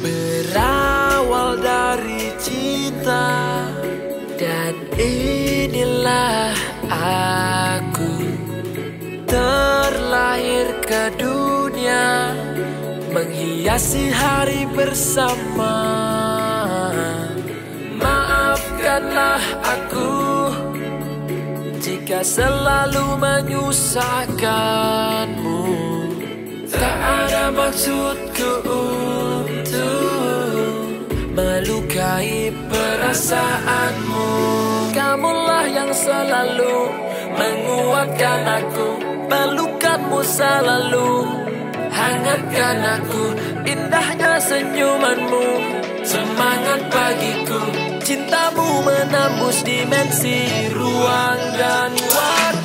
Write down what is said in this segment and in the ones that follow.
Berawal dari cinta Dan inilah aku Terlahir ke dunia Menghiasi hari bersama. Maafkanlah aku Jika selalu menyusahkanmu. Tak ada maksudku untuk melukai perasaanmu. Kamulah yang selalu menguatkan aku. Pelukanmu selalu hangatkan aku Indahnya senyumanmu. Semangat bagiku Cintamu menembus dimensi ruang dan waktu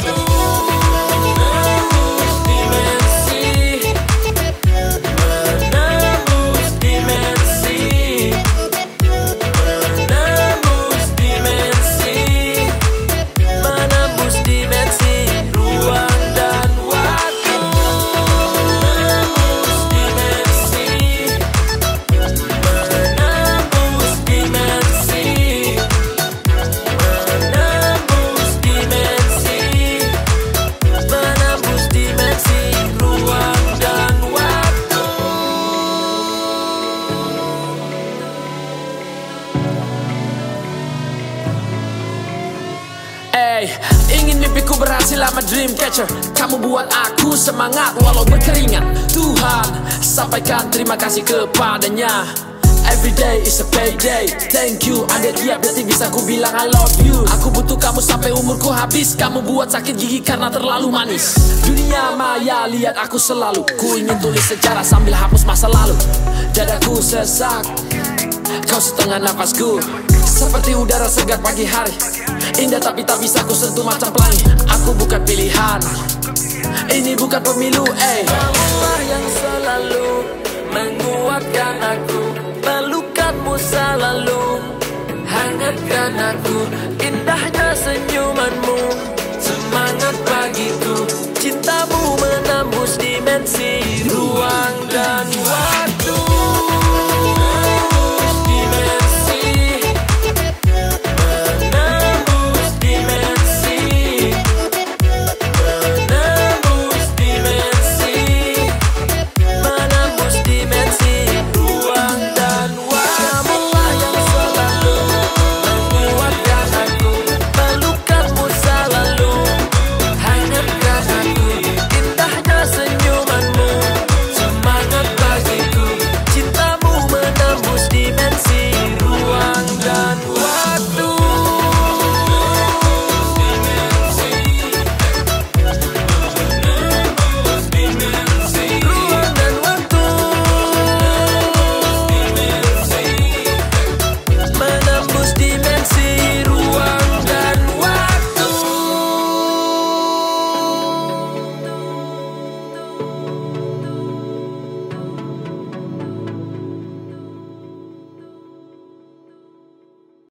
Hey, ingin mimpiku berhasil sama dream catcher. Kamu buat aku semangat walau berkeringat. Tuhan, sampaikan terima kasih kepadanya. Every day is a payday. Thank you, ada tiap detik bisa ku bilang I love you. Aku butuh kamu sampai umurku habis. Kamu buat sakit gigi karena terlalu manis. Dunia maya lihat aku selalu. Ku ingin tulis sejarah sambil hapus masa lalu. Dadaku sesak Kau setengah nafasku Seperti udara segar pagi hari. Indah tapi tak bisa ku sentuh macam pelangi. Aku bukan pilihan. Ini bukan pemilu, eh. Kamulah yang selalu menguatkan aku. Pelukanmu selalu hangatkan aku